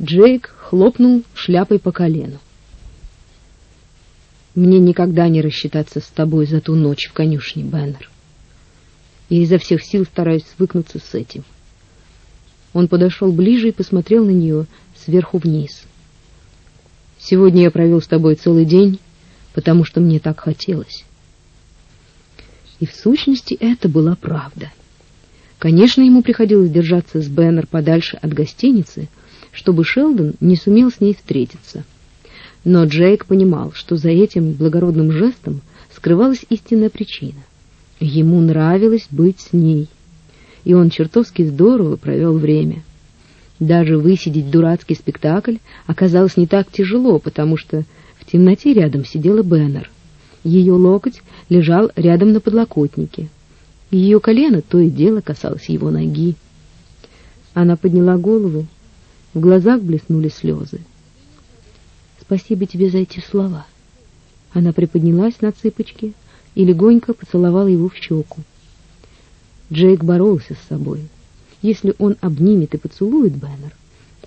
Джейк хлопнул шляпой по колену. Мне никогда не рассчитаться с тобой за ту ночь в конюшне, Беннер. Я изо всех сил стараюсь свыкнуться с этим. Он подошел ближе и посмотрел на нее сверху вниз. Сегодня я провел с тобой целый день, потому что мне так хотелось. И в сущности это была правда. Конечно, ему приходилось держаться с Беннер подальше от гостиницы, чтобы Шелдон не сумел с ней встретиться. Но Джейк понимал, что за этим благородным жестом скрывалась истинная причина. Ему нравилось быть с ней, и он чертовски здорово провел время. Даже высидеть дурацкий спектакль оказалось не так тяжело, потому что в темноте рядом сидела Беннер. Ее локоть лежал рядом на подлокотнике. Ее колено то и дело касалось его ноги. Она подняла голову, в глазах блеснули слезы. Спасибо тебе за эти слова. Она приподнялась на цыпочки и легонько поцеловала его в щеку. Джейк боролся с собой. Если он обнимет и поцелует Бэннер,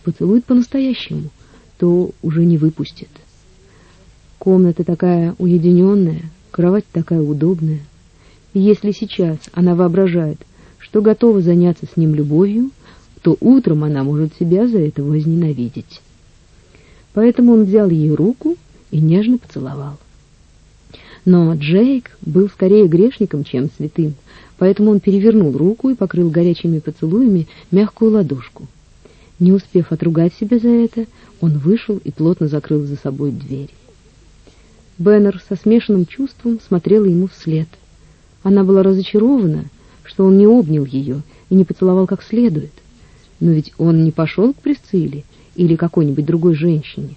поцелует по-настоящему, то уже не выпустит. Комната такая уединенная, кровать такая удобная. Если сейчас она воображает, что готова заняться с ним любовью, то утром она может себя за это возненавидеть. Поэтому он взял ее руку и нежно поцеловал. Но Джейк был скорее грешником, чем святым, поэтому он перевернул руку и покрыл горячими поцелуями мягкую ладошку. Не успев отругать себя за это, он вышел и плотно закрыл за собой дверь. Беннер со смешанным чувством смотрела ему вслед. Она была разочарована, что он не обнял ее и не поцеловал как следует. Но ведь он не пошел к Присцилле, или какой-нибудь другой женщине,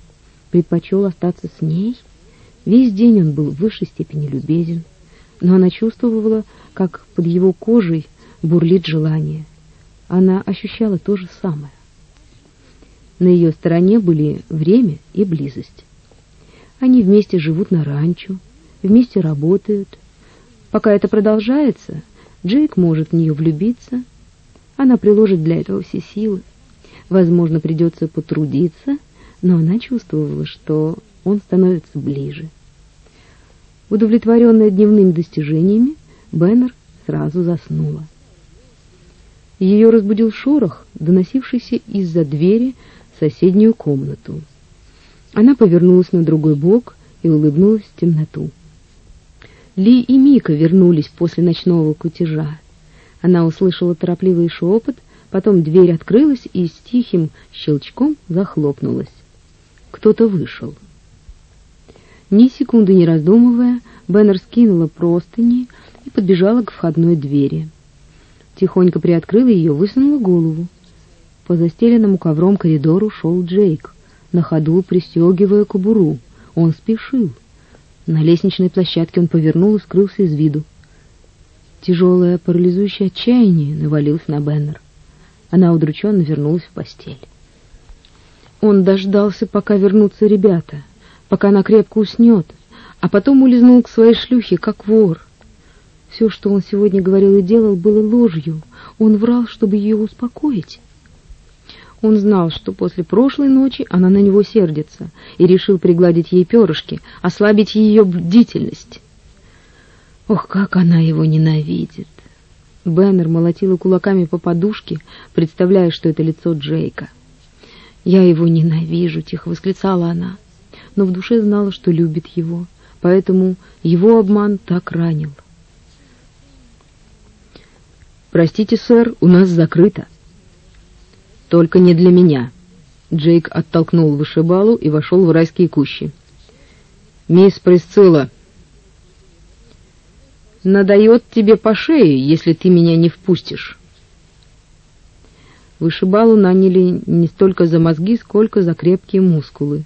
предпочел остаться с ней. Весь день он был в высшей степени любезен, но она чувствовала, как под его кожей бурлит желание. Она ощущала то же самое. На ее стороне были время и близость. Они вместе живут на ранчо, вместе работают. Пока это продолжается, Джейк может в нее влюбиться. Она приложит для этого все силы. Возможно, придется потрудиться, но она чувствовала, что он становится ближе. Удовлетворенная дневными достижениями, Беннер сразу заснула. Ее разбудил шорох, доносившийся из-за двери в соседнюю комнату. Она повернулась на другой бок и улыбнулась в темноту. Ли и Мика вернулись после ночного кутежа. Она услышала торопливый шепот — Потом дверь открылась и с тихим щелчком захлопнулась. Кто-то вышел. Ни секунды не раздумывая, Беннер скинула простыни и подбежала к входной двери. Тихонько приоткрыла ее, высунула голову. По застеленному ковром коридору шел Джейк, на ходу пристегивая кобуру. Он спешил. На лестничной площадке он повернул и скрылся из виду. Тяжелое парализующее отчаяние навалилось на Беннер. Она удрученно вернулась в постель. Он дождался, пока вернутся ребята, пока она крепко уснет, а потом улизнул к своей шлюхе, как вор. Все, что он сегодня говорил и делал, было ложью. Он врал, чтобы ее успокоить. Он знал, что после прошлой ночи она на него сердится, и решил пригладить ей перышки, ослабить ее бдительность. Ох, как она его ненавидит! Беннер молотила кулаками по подушке, представляя, что это лицо Джейка. «Я его ненавижу», — тихо восклицала она, но в душе знала, что любит его, поэтому его обман так ранил. «Простите, сэр, у нас закрыто». «Только не для меня». Джейк оттолкнул вышибалу и вошел в райские кущи. «Мисс Присцилла, надает тебе по шее, если ты меня не впустишь. Вышибалу наняли не столько за мозги, сколько за крепкие мускулы.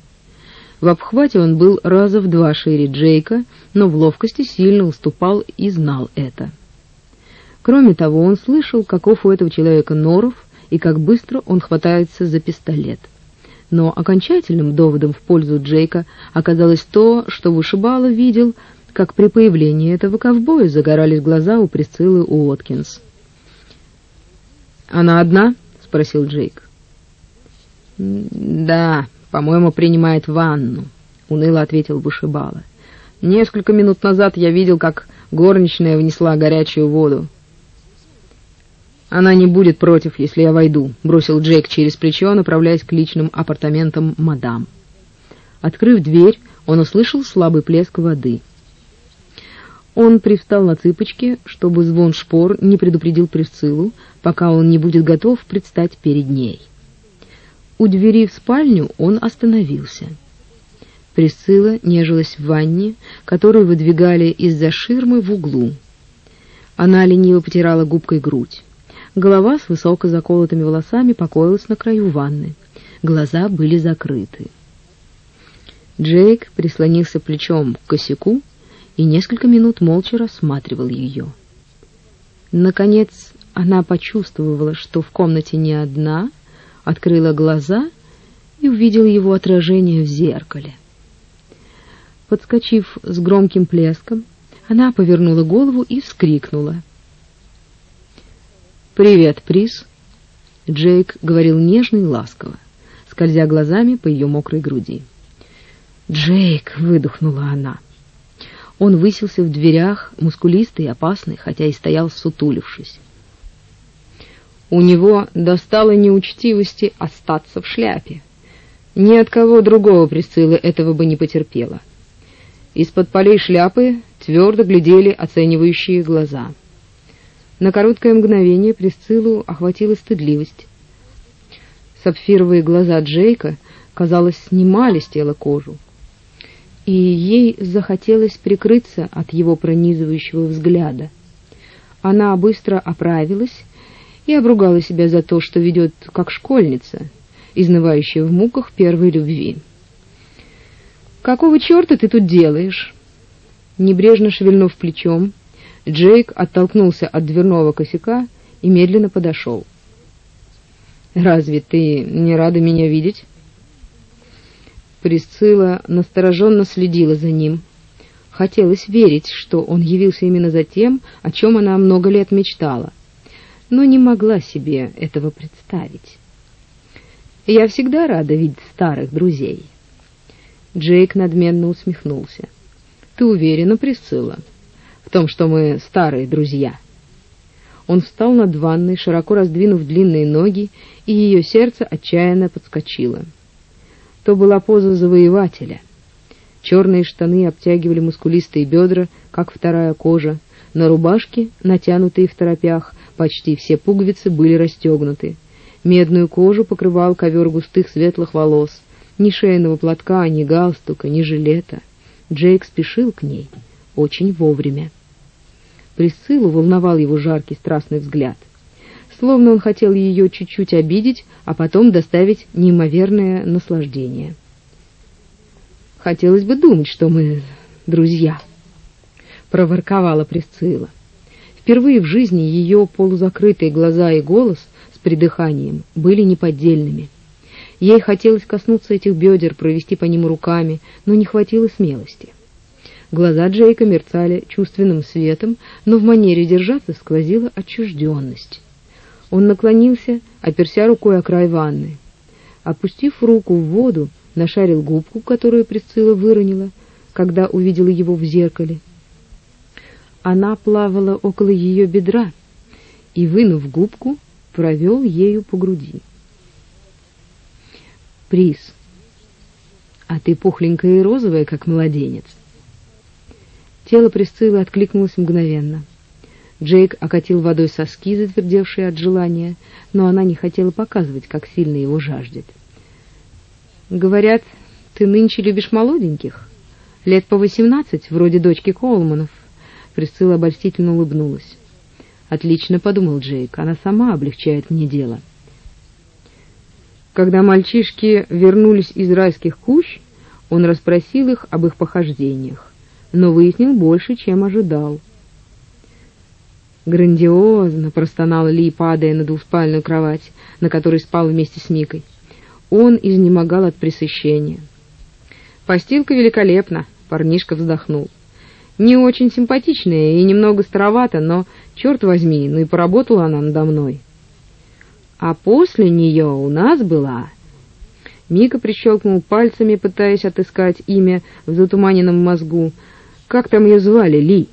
В обхвате он был раза в два шире Джейка, но в ловкости сильно уступал и знал это. Кроме того, он слышал, каков у этого человека норов и как быстро он хватается за пистолет. Но окончательным доводом в пользу Джейка оказалось то, что Вышибала видел как при появлении этого ковбоя загорались глаза у Присциллы Уоткинс. «Она одна?» — спросил Джейк. «Да, по-моему, принимает ванну», — уныло ответил Бушебала. «Несколько минут назад я видел, как горничная внесла горячую воду. «Она не будет против, если я войду», — бросил Джейк через плечо, направляясь к личным апартаментам мадам. Открыв дверь, он услышал слабый плеск воды. Он привстал на цыпочки, чтобы звон шпор не предупредил Присциллу, пока он не будет готов предстать перед ней. У двери в спальню он остановился. Присцилла нежилась в ванне, которую выдвигали из-за ширмы в углу. Она лениво потирала губкой грудь. Голова с высоко заколотыми волосами покоилась на краю ванны. Глаза были закрыты. Джейк прислонился плечом к косяку и несколько минут молча рассматривал ее. Наконец она почувствовала, что в комнате не одна, открыла глаза и увидела его отражение в зеркале. Подскочив с громким плеском, она повернула голову и вскрикнула. «Привет, Прис!» Джейк говорил нежно и ласково, скользя глазами по ее мокрой груди. «Джейк!» — выдохнула она. Он высился в дверях, мускулистый и опасный, хотя и стоял сутулившись. У него достало неучтивости остаться в шляпе. Ни от кого другого Присцилла этого бы не потерпела. Из-под полей шляпы твердо глядели оценивающие глаза — на короткое мгновение Присциллу охватила стыдливость. Сапфировые глаза Джейка, казалось, снимали с тела кожу. И ей захотелось прикрыться от его пронизывающего взгляда. Она быстро оправилась и обругала себя за то, что ведет как школьница, изнывающая в муках первой любви. «Какого черта ты тут делаешь?» Небрежно шевельнув плечом, Джейк оттолкнулся от дверного косяка и медленно подошел. «Разве ты не рада меня видеть?» Присцилла настороженно следила за ним. Хотелось верить, что он явился именно за тем, о чем она много лет мечтала, но не могла себе этого представить. «Я всегда рада видеть старых друзей». Джейк надменно усмехнулся. «Ты уверена, Присцилла?» в том, что мы старые друзья. Он встал над ванной, широко раздвинув длинные ноги, и ее сердце отчаянно подскочило. То была поза завоевателя. Черные штаны обтягивали мускулистые бедра, как вторая кожа. На рубашке, натянутые в торопях, почти все пуговицы были расстегнуты. Медную кожу покрывал ковер густых светлых волос. Ни шейного платка, ни галстука, ни жилета. Джейк спешил к ней очень вовремя. Присциллу волновал его жаркий страстный взгляд. Словно он хотел ее чуть-чуть обидеть, а потом доставить неимоверное наслаждение. «Хотелось бы думать, что мы друзья», — проворковала Присцилла. Впервые в жизни ее полузакрытые глаза и голос с придыханием были неподдельными. Ей хотелось коснуться этих бедер, провести по ним руками, но не хватило смелости. Глаза Джейка мерцали чувственным светом, но в манере держаться сквозила отчужденность. Он наклонился, оперся рукой о край ванны. Опустив руку в воду, нашарил губку, которую Присцилла выронила, когда увидела его в зеркале. Она плавала около ее бедра и, вынув губку, провел ею по груди. «Приз, а ты пухленькая и розовая, как младенец. Тело Присциллы откликнулось мгновенно. Джейк окатил водой соски, затвердевшие от желания, но она не хотела показывать, как сильно его жаждет. «Говорят, ты нынче любишь молоденьких? Лет по восемнадцать, вроде дочки Колманов». Присцилла обольстительно улыбнулась. «Отлично», — подумал Джейк, — «она сама облегчает мне дело». Когда мальчишки вернулись из райских кущ, он расспросил их об их похождениях но выяснил больше, чем ожидал. «Грандиозно!» — простонал Ли, падая на двуспальную кровать, на которой спал вместе с Микой. Он изнемогал от пресыщения. «Постилка великолепна!» — парнишка вздохнул. «Не очень симпатичная и немного старовата, но, черт возьми, ну и поработала она надо мной. А после нее у нас была Мика прищелкнул пальцами, пытаясь отыскать имя в затуманенном мозгу. «Как там ее звали, Ли?»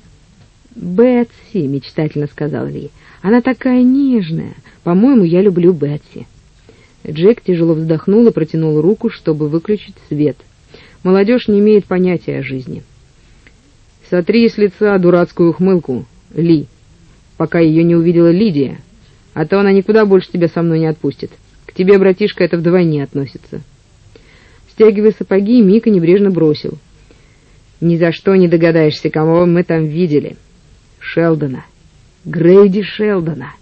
«Бетси», — мечтательно сказал Ли. «Она такая нежная. По-моему, я люблю Бетси». Джек тяжело вздохнул и протянул руку, чтобы выключить свет. Молодежь не имеет понятия о жизни. «Сотри с лица дурацкую ухмылку, Ли, пока ее не увидела Лидия, а то она никуда больше тебя со мной не отпустит. К тебе, братишка, это вдвойне относится». Стягивая сапоги, Мика небрежно бросил. «Ни за что не догадаешься, кого мы там видели. Шелдона. Грейди Шелдона».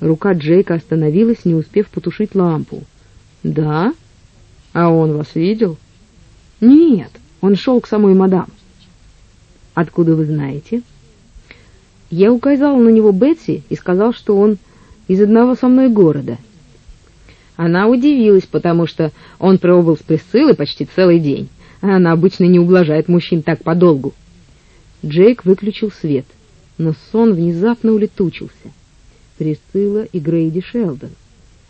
Рука Джейка остановилась, не успев потушить лампу. «Да? А он вас видел?» «Нет, он шел к самой мадам». «Откуда вы знаете?» Я указал на него Бетси и сказал, что он из одного со мной города. Она удивилась, потому что он пробыл с Присциллой почти целый день, а она обычно не ублажает мужчин так подолгу. Джейк выключил свет, но сон внезапно улетучился. Присцилла и Грейди Шелдон.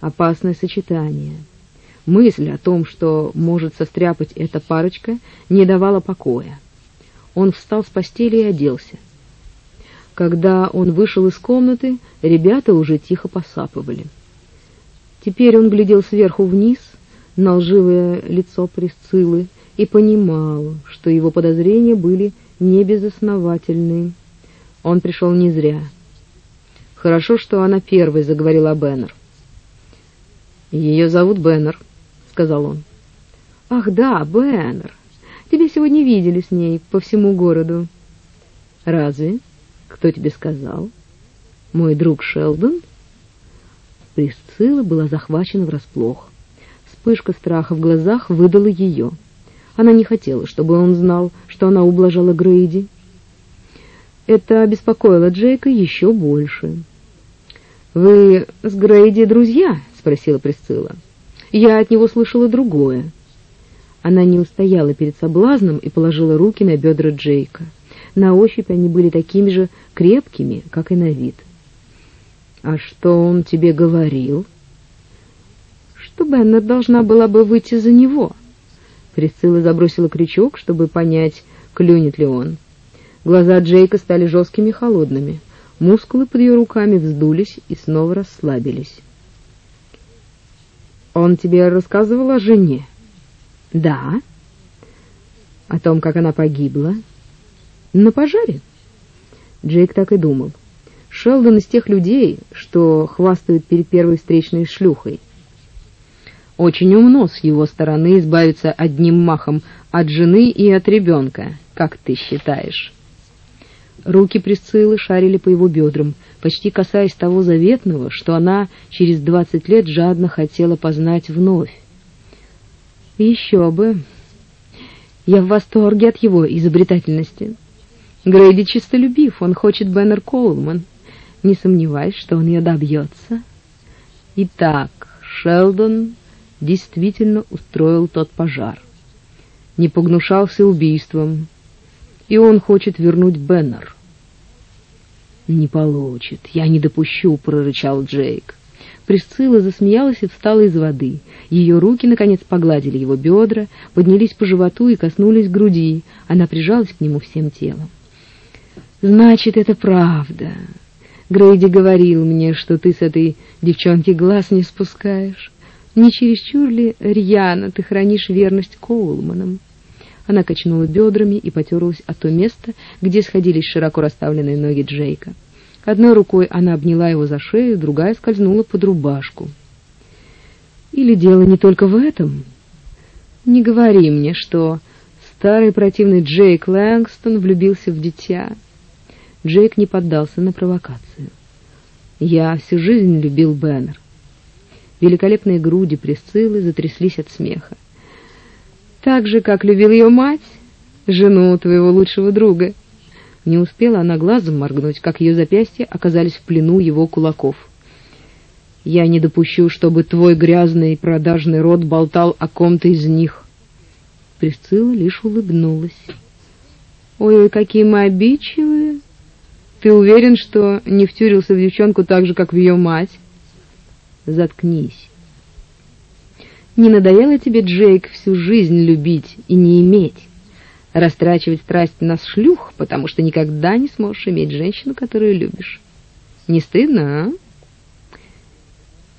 Опасное сочетание. Мысль о том, что может состряпать эта парочка, не давала покоя. Он встал с постели и оделся. Когда он вышел из комнаты, ребята уже тихо посапывали. Теперь он глядел сверху вниз на лживое лицо Присциллы и понимал, что его подозрения были небезосновательны. Он пришел не зря. Хорошо, что она первой заговорила Беннер. «Ее зовут Беннер», — сказал он. «Ах да, Беннер. Тебя сегодня видели с ней по всему городу». «Разве? Кто тебе сказал?» «Мой друг Шелдон?» Присцилла была захвачена врасплох. Вспышка страха в глазах выдала ее. Она не хотела, чтобы он знал, что она ублажала Грейди. Это обеспокоило Джейка еще больше. «Вы с Грейди друзья?» — спросила Присцилла. «Я от него слышала другое». Она не устояла перед соблазном и положила руки на бедра Джейка. На ощупь они были такими же крепкими, как и на вид. «А что он тебе говорил?» «Что Беннет должна была бы выйти за него». Присцилла забросила крючок, чтобы понять, клюнет ли он. Глаза Джейка стали жесткими и холодными. Мускулы под ее руками вздулись и снова расслабились. «Он тебе рассказывал о жене?» «Да». «О том, как она погибла?» «На пожаре?» Джейк так и думал. Шелдон из тех людей, что хвастают перед первой встречной шлюхой. Очень умно с его стороны избавиться одним махом от жены и от ребенка, как ты считаешь?» Руки Присциллы шарили по его бедрам, почти касаясь того заветного, что она через двадцать лет жадно хотела познать вновь. Еще бы! Я в восторге от его изобретательности. Грейди чистолюбив, он хочет Беннер Коулман. Не сомневаюсь, что он ее добьется. Итак, Шелдон действительно устроил тот пожар. Не погнушался убийством, и он хочет вернуть Беннер. «Не получит, я не допущу», — прорычал Джейк. Присцилла засмеялась и встала из воды. Ее руки, наконец, погладили его бедра, поднялись по животу и коснулись груди. Она прижалась к нему всем телом. «Значит, это правда. Грейди говорил мне, что ты с этой девчонки глаз не спускаешь. Не чересчур ли рьяно ты хранишь верность Коулманам?» Она качнула бедрами и потерлась о то место, где сходились широко расставленные ноги Джейка. Одной рукой она обняла его за шею, другая скользнула под рубашку. Или дело не только в этом? Не говори мне, что старый противный Джейк Лэнгстон влюбился в дитя. Джейк не поддался на провокацию. Я всю жизнь любил Беннер. Великолепные груди Присциллы затряслись от смеха. Так же, как любил ее мать, жену твоего лучшего друга. Не успела она глазом моргнуть, как ее запястья оказались в плену его кулаков. Я не допущу, чтобы твой грязный продажный рот болтал о ком-то из них. Присцилла лишь улыбнулась. Ой, какие мы обидчивые. Ты уверен, что не втюрился в девчонку так же, как в ее мать? Заткнись. Не надоело тебе, Джейк, всю жизнь любить и не иметь? Растрачивать страсть на шлюх, потому что никогда не сможешь иметь женщину, которую любишь. Не стыдно, а?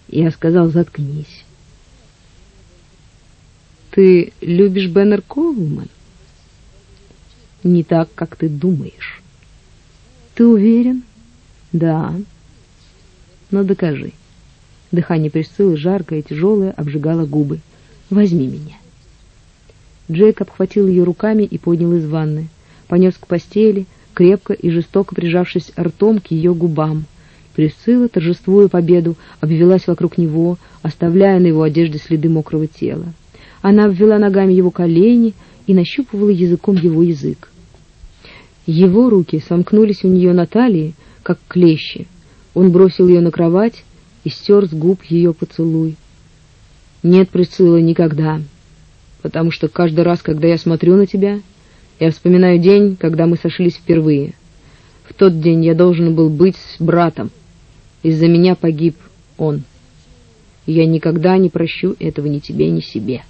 Я сказал, заткнись. Ты любишь Беннер Коулман? Не так, как ты думаешь. Ты уверен? Да. Но докажи. Дыхание Присциллы жаркое тяжелое обжигало губы. Возьми меня. Джейк обхватил ее руками и поднял из ванны. Понес к постели, крепко и жестоко прижавшись ртом к ее губам. Присцилла, торжествуя победу, обвелась вокруг него, оставляя на его одежде следы мокрого тела. Она обвела ногами его колени и нащупывала языком его язык. Его руки сомкнулись у нее на талии, как клещи. Он бросил ее на кровать и стер с губ ее поцелуй. «Нет, Присцилла, никогда потому что каждый раз, когда я смотрю на тебя, я вспоминаю день, когда мы сошлись впервые. В тот день я должен был быть с братом. Из-за меня погиб он. я никогда не прощу этого ни тебе, ни себе.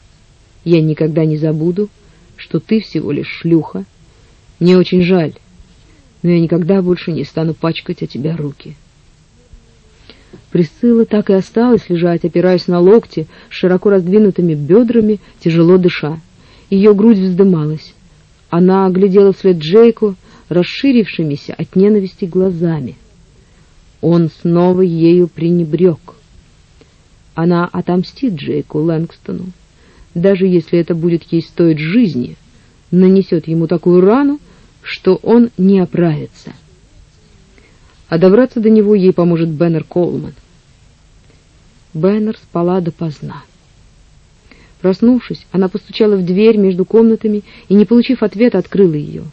Я никогда не забуду, что ты всего лишь шлюха. Мне очень жаль, но я никогда больше не стану пачкать о тебя руки. Присцилла так и осталась лежать, опираясь на локти, широко раздвинутыми бедрами, тяжело дыша. Ее грудь вздымалась. Она оглядела вслед Джейку, расширившимися от ненависти глазами. Он снова ею пренебрег. Она отомстит Джейку Лэнгстону, даже если это будет ей стоить жизни, нанесет ему такую рану, что он не оправится а добраться до него ей поможет Беннер Колман. Беннер спала допоздна. Проснувшись, она постучала в дверь между комнатами и, не получив ответа, открыла ее.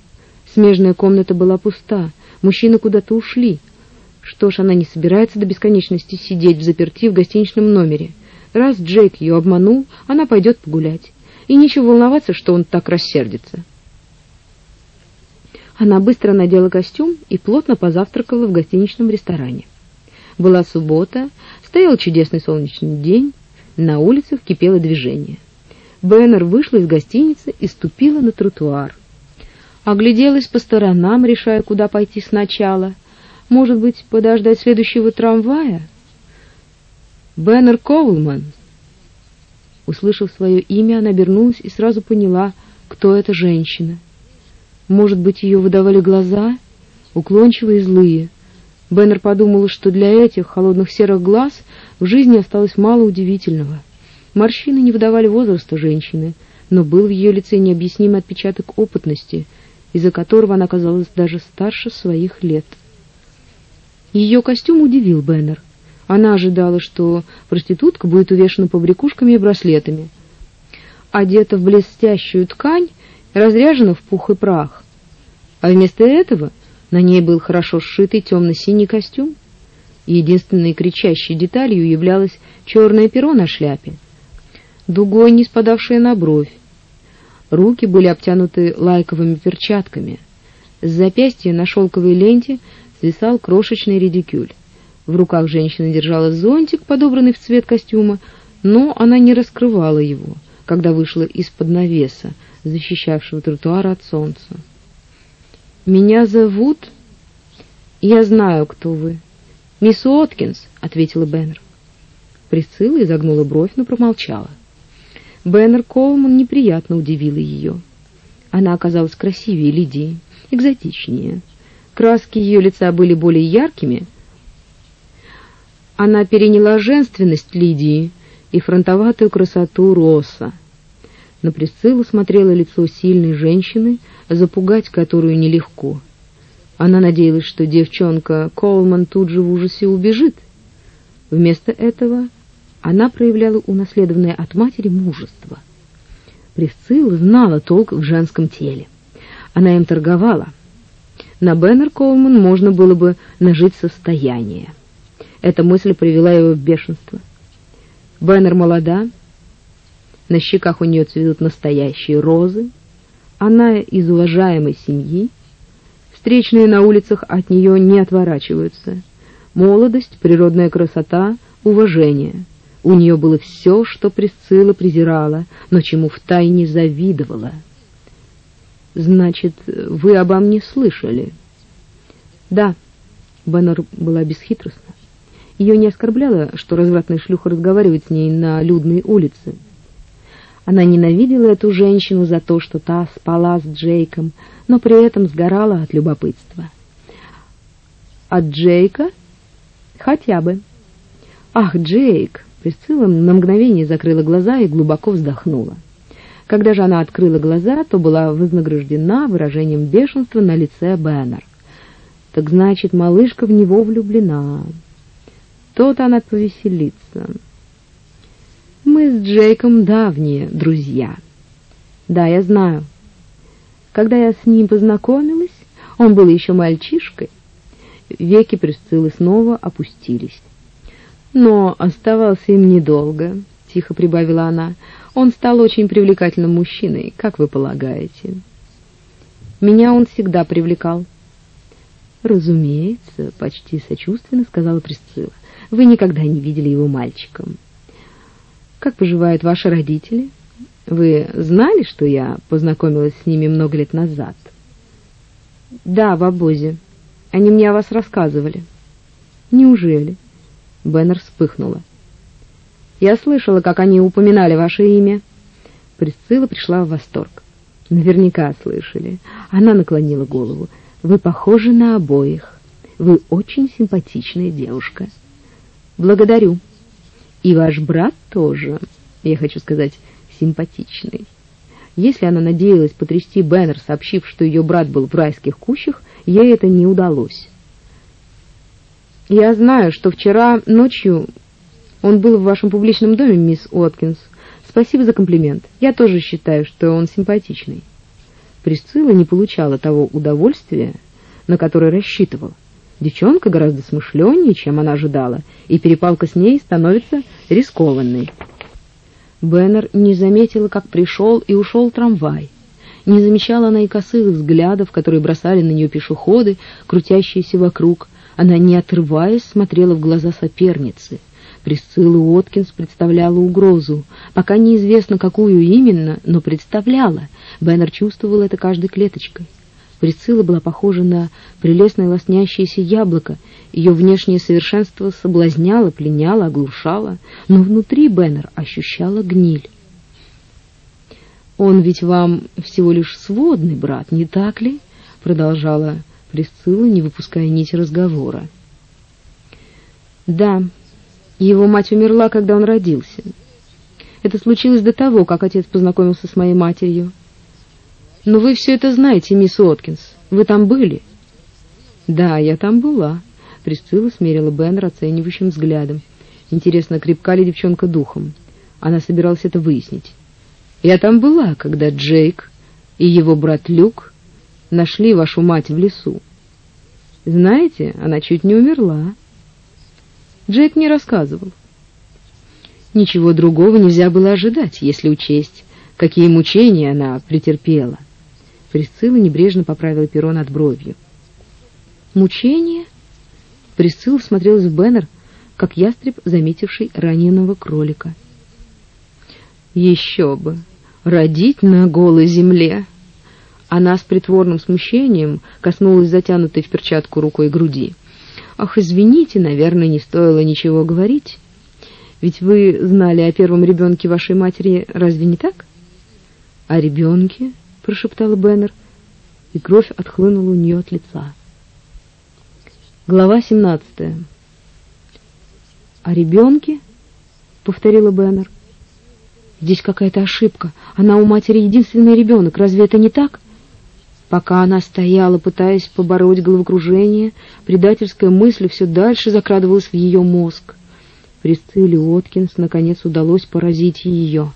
Смежная комната была пуста, мужчины куда-то ушли. Что ж, она не собирается до бесконечности сидеть в заперти в гостиничном номере. Раз Джейк ее обманул, она пойдет погулять. И нечего волноваться, что он так рассердится. Она быстро надела костюм и плотно позавтракала в гостиничном ресторане. Была суббота, стоял чудесный солнечный день, на улицах кипело движение. Беннер вышла из гостиницы и ступила на тротуар. Огляделась по сторонам, решая, куда пойти сначала. Может быть, подождать следующего трамвая? Беннер Коулман. Услышав свое имя, она обернулась и сразу поняла, кто эта женщина. Может быть, ее выдавали глаза, уклончивые и злые. Беннер подумал, что для этих холодных серых глаз в жизни осталось мало удивительного. Морщины не выдавали возраста женщины, но был в ее лице необъяснимый отпечаток опытности, из-за которого она казалась даже старше своих лет. Ее костюм удивил Беннер. Она ожидала, что проститутка будет увешана побрякушками и браслетами. Одета в блестящую ткань, разряжена в пух и прах. А вместо этого на ней был хорошо сшитый темно-синий костюм. Единственной кричащей деталью являлось черное перо на шляпе, дугой не спадавшее на бровь. Руки были обтянуты лайковыми перчатками. С запястья на шелковой ленте свисал крошечный редикюль. В руках женщина держала зонтик, подобранный в цвет костюма, но она не раскрывала его, когда вышла из-под навеса, защищавшего тротуар от солнца. «Меня зовут...» «Я знаю, кто вы». «Мисс Уоткинс», — ответила Беннер. Присцилла изогнула бровь, но промолчала. Беннер Колман неприятно удивила ее. Она оказалась красивее Лидии, экзотичнее. Краски ее лица были более яркими. Она переняла женственность Лидии и фронтоватую красоту Росса. На Присциллу смотрело лицо сильной женщины, запугать которую нелегко. Она надеялась, что девчонка Колман тут же в ужасе убежит. Вместо этого она проявляла унаследованное от матери мужество. Присцилла знала толк в женском теле. Она им торговала. На Беннер Колман можно было бы нажить состояние. Эта мысль привела его в бешенство. Беннер молода, на щеках у нее цветут настоящие розы. Она из уважаемой семьи. Встречные на улицах от нее не отворачиваются. Молодость, природная красота, уважение. У нее было все, что Присцилла презирала, но чему втайне завидовала. «Значит, вы обо мне слышали?» «Да», — Беннер была бесхитростна. Ее не оскорбляло, что развратная шлюха разговаривает с ней на людной улице. Она ненавидела эту женщину за то, что та спала с Джейком, но при этом сгорала от любопытства. От Джейка? Хотя бы. Ах, Джейк! Присцилла на мгновение закрыла глаза и глубоко вздохнула. Когда же она открыла глаза, то была вознаграждена выражением бешенства на лице Беннер. Так значит, малышка в него влюблена. То-то она повеселится. Мы с Джейком давние друзья. Да, я знаю. Когда я с ним познакомилась, он был еще мальчишкой. Веки Присциллы снова опустились. Но оставался им недолго, тихо прибавила она. Он стал очень привлекательным мужчиной, как вы полагаете. Меня он всегда привлекал. Разумеется, почти сочувственно сказала Присцилла. Вы никогда не видели его мальчиком. Как поживают ваши родители? Вы знали, что я познакомилась с ними много лет назад? Да, в обозе. Они мне о вас рассказывали. Неужели? Беннер вспыхнула. Я слышала, как они упоминали ваше имя. Присцилла пришла в восторг. Наверняка слышали. Она наклонила голову. Вы похожи на обоих. Вы очень симпатичная девушка. Благодарю. И ваш брат тоже, я хочу сказать, симпатичный. Если она надеялась потрясти Беннер, сообщив, что ее брат был в райских кущах, ей это не удалось. Я знаю, что вчера ночью он был в вашем публичном доме, мисс Уоткинс. Спасибо за комплимент. Я тоже считаю, что он симпатичный. Присцилла не получала того удовольствия, на которое рассчитывала. Девчонка гораздо смышленнее, чем она ожидала, и перепалка с ней становится рискованной. Беннер не заметила, как пришел и ушел трамвай. Не замечала она и косых взглядов, которые бросали на нее пешеходы, крутящиеся вокруг, она, не отрываясь, смотрела в глаза соперницы. Присцилла Уоткинс представляла угрозу. Пока неизвестно, какую именно, но представляла. Беннер чувствовал это каждой клеточкой. Присцилла была похожа на прелестное лоснящееся яблоко. Ее внешнее совершенство соблазняло, пленяло, оглушало, но внутри Беннер ощущала гниль. «Он ведь вам всего лишь сводный брат, не так ли?» — продолжала Присцилла, не выпуская нити разговора. Да, его мать умерла, когда он родился. Это случилось до того, как отец познакомился с моей матерью. Но вы все это знаете, мисс Уоткинс. Вы там были? Да, я там была. Присцилла смерила Беннер оценивающим взглядом. Интересно, крепка ли девчонка духом? Она собиралась это выяснить. Я там была, когда Джейк и его брат Люк нашли вашу мать в лесу. Знаете, она чуть не умерла. Джек мне рассказывал. Ничего другого нельзя было ожидать, если учесть, какие мучения она претерпела. Присцилла небрежно поправила перо над бровью. Мучения? Присцилла всмотрелась в Беннер, как ястреб, заметивший раненого кролика. Еще бы! Родить на голой земле! Она с притворным смущением коснулась затянутой в перчатку рукой груди. «Ах, извините, наверное, не стоило ничего говорить. Ведь вы знали о первом ребенке вашей матери, разве не так?» «О ребенке?» — прошептала Беннер, и кровь отхлынула у нее от лица. Глава семнадцатая. «О ребенке?» — повторила Беннер. «Здесь какая-то ошибка. Она у матери единственный ребенок. Разве это не так?» Пока она стояла, пытаясь побороть головокружение, предательская мысль все дальше закрадывалась в ее мозг. Присцилле Уоткинс наконец удалось поразить ее.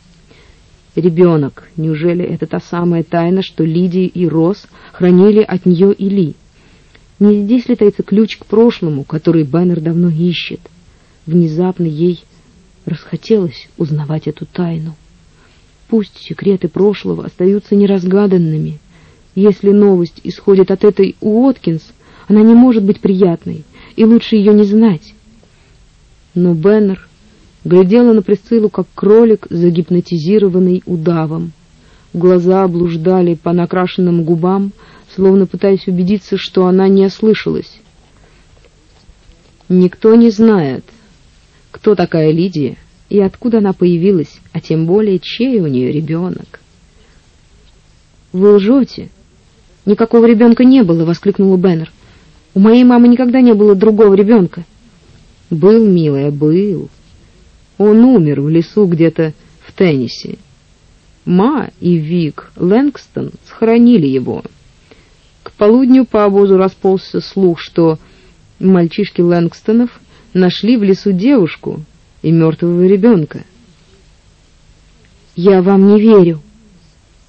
Ребенок, неужели это та самая тайна, что Лидия и Рос хранили от нее и Ли? Не здесь ли таится ключ к прошлому, который Бэннер давно ищет? Внезапно ей расхотелось узнавать эту тайну. Пусть секреты прошлого остаются неразгаданными — если новость исходит от этой Уоткинс, она не может быть приятной, и лучше ее не знать. Но Беннер глядела на Присциллу, как кролик, загипнотизированный удавом. Глаза блуждали по накрашенным губам, словно пытаясь убедиться, что она не ослышалась. Никто не знает, кто такая Лидия и откуда она появилась, а тем более, чей у нее ребенок. «Вы лжете? Никакого ребенка не было!» — воскликнула Беннер. «У моей мамы никогда не было другого ребенка». «Был, милая, был. Он умер в лесу где-то в Теннесси. Ма и Вик Лэнгстон схоронили его. К полудню по обозу расползся слух, что мальчишки Лэнгстонов нашли в лесу девушку и мертвого ребенка. «Я вам не верю!»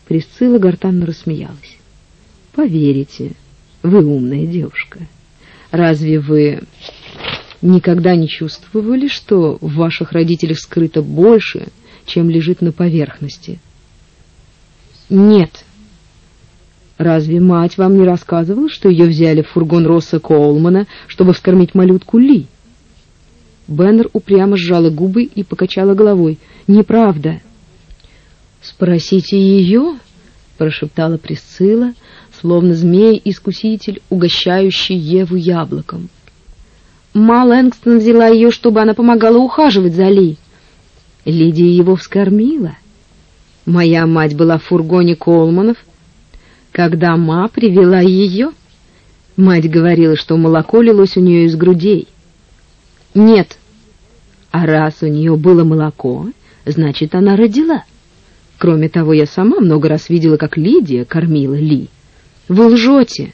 Присцилла гортанно рассмеялась. «Поверите, вы умная девушка. Разве вы никогда не чувствовали, что в ваших родителях скрыто больше, чем лежит на поверхности?» «Нет», Разве мать вам не рассказывала, что ее взяли в фургон Росса Коулмана, чтобы вскормить малютку Ли? Беннер упрямо сжала губы и покачала головой. «Неправда». «Спросите ее», — прошептала Присцилла, словно змей-искуситель, угощающий Еву яблоком. «Ма Лэнгстон взяла ее, чтобы она помогала ухаживать за Ли. Лидия его вскормила. Моя мать была в фургоне Колманов, когда Ма привела ее. Мать говорила, что молоко лилось у нее из грудей. Нет. А раз у нее было молоко, значит, она родила. Кроме того, я сама много раз видела, как Лидия кормила Ли. Вы лжете.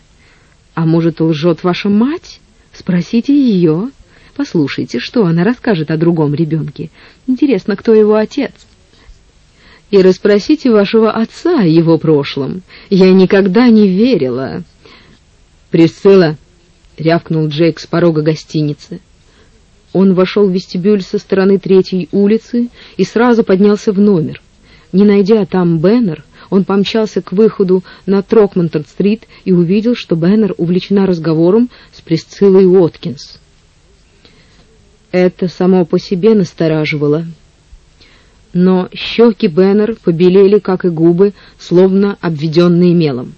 А может, лжет ваша мать? Спросите ее. Послушайте, что она расскажет о другом ребенке. Интересно, кто его отец? И расспросите вашего отца о его прошлом. Я никогда не верила. Присцилла, рявкнул Джейк с порога гостиницы. Он вошел в вестибюль со стороны третьей улицы и сразу поднялся в номер. Не найдя там Беннер, он помчался к выходу на Трокмонтон-стрит и увидел, что Беннер увлечена разговором с Присциллой Уоткинс. Это само по себе настораживало. Но щеки Беннер побелели, как и губы, словно обведенные мелом.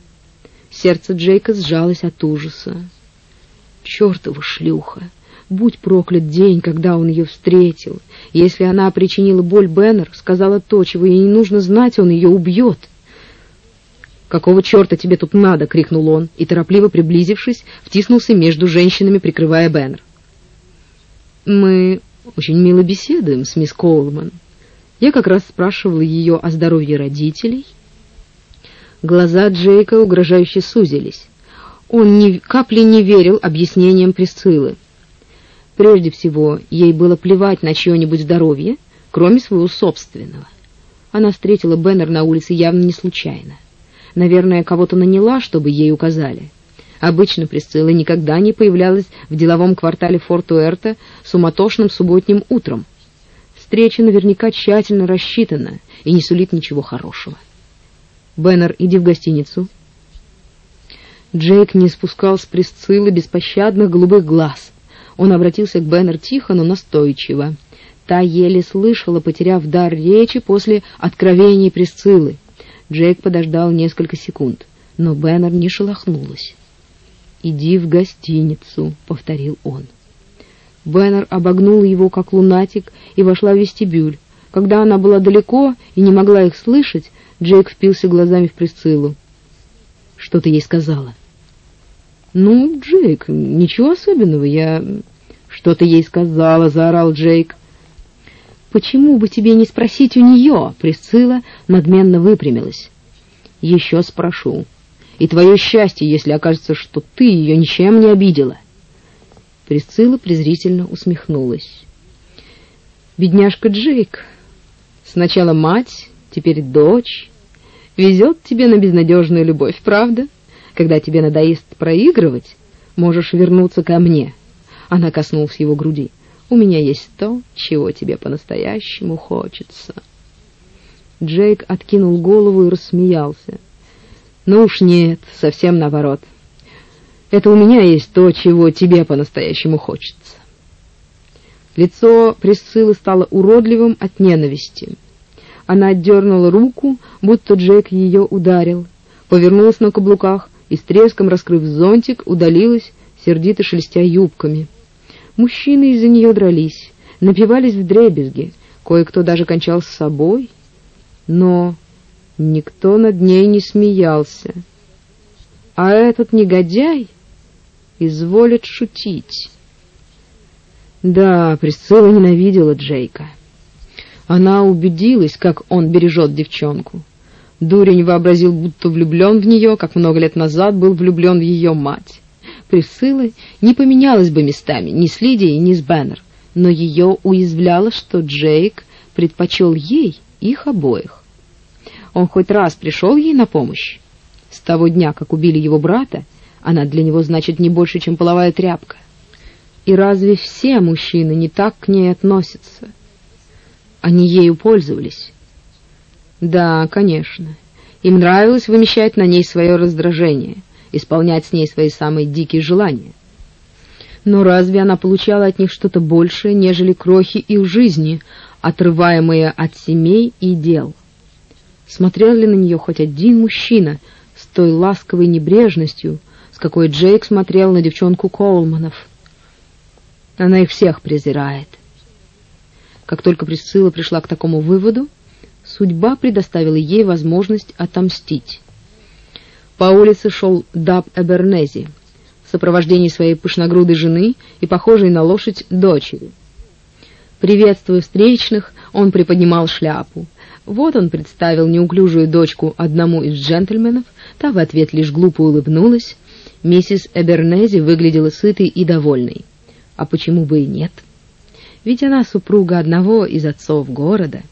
Сердце Джейка сжалось от ужаса. «Чертова шлюха!» Будь проклят день, когда он ее встретил. Если она причинила боль Беннер, сказала то, чего ей не нужно знать, он ее убьет. «Какого черта тебе тут надо?» — крикнул он, и, торопливо приблизившись, втиснулся между женщинами, прикрывая Беннер. «Мы очень мило беседуем с мисс Коулман. Я как раз спрашивала ее о здоровье родителей». Глаза Джейка угрожающе сузились. Он ни капли не верил объяснениям Присциллы. Прежде всего, ей было плевать на чье-нибудь здоровье, кроме своего собственного. Она встретила Беннер на улице явно не случайно. Наверное, кого-то наняла, чтобы ей указали. Обычно Присцилла никогда не появлялась в деловом квартале Форт-Уэрта суматошным субботним утром. Встреча наверняка тщательно рассчитана и не сулит ничего хорошего. «Беннер, иди в гостиницу». Джейк не спускал с Присциллы беспощадных голубых глаз. Он обратился к Беннер тихо, но настойчиво. Та еле слышала, потеряв дар речи после откровений Присциллы. Джейк подождал несколько секунд, но Беннер не шелохнулась. «Иди в гостиницу», — повторил он. Беннер обогнул его, как лунатик, и вошла в вестибюль. Когда она была далеко и не могла их слышать, Джейк впился глазами в Присциллу. «Что ты ей сказала?» «Ну, Джейк, ничего особенного, я...» «Что ты ей сказала?» — заорал Джейк. «Почему бы тебе не спросить у нее?» — Присцилла надменно выпрямилась. «Еще спрошу. И твое счастье, если окажется, что ты ее ничем не обидела». Присцилла презрительно усмехнулась. «Бедняжка Джейк. Сначала мать, теперь дочь. Везет тебе на безнадежную любовь, правда? Когда тебе надоест проигрывать, можешь вернуться ко мне». Она коснулась его груди. «У меня есть то, чего тебе по-настоящему хочется». Джейк откинул голову и рассмеялся. «Ну уж нет, совсем наоборот. Это у меня есть то, чего тебе по-настоящему хочется». Лицо Присциллы стало уродливым от ненависти. Она отдернула руку, будто Джек ее ударил, повернулась на каблуках и с треском, раскрыв зонтик, удалилась, сердито шелестя юбками. Мужчины из-за нее дрались, напивались в дребезги, кое-кто даже кончал с собой, но никто над ней не смеялся. А этот негодяй изволит шутить. Да, Присцилла ненавидела Джейка. Она убедилась, как он бережет девчонку. Дурень вообразил, будто влюблен в нее, как много лет назад был влюблен в ее мать. Присцилла не поменялась бы местами ни с Лидией, ни с Беннер, но ее уязвляло, что Джейк предпочел ей их обоих. Он хоть раз пришел ей на помощь. С того дня, как убили его брата, она для него значит не больше, чем половая тряпка. И разве все мужчины не так к ней относятся? Они ею пользовались. Да, конечно. Им нравилось вымещать на ней свое раздражение, исполнять с ней свои самые дикие желания. Но разве она получала от них что-то большее, нежели крохи их жизни, отрываемые от семей и дел? Смотрел ли на нее хоть один мужчина с той ласковой небрежностью, с какой Джейк смотрел на девчонку Коулманов? Она их всех презирает. Как только Присцилла пришла к такому выводу, судьба предоставила ей возможность отомстить. По улице шел Даб Эбернези в сопровождении своей пышногрудой жены и похожей на лошадь дочери. Приветствуя встречных, он приподнимал шляпу. Вот он представил неуклюжую дочку одному из джентльменов, та в ответ лишь глупо улыбнулась. Миссис Эбернези выглядела сытой и довольной. А почему бы и нет? Ведь она супруга одного из отцов города.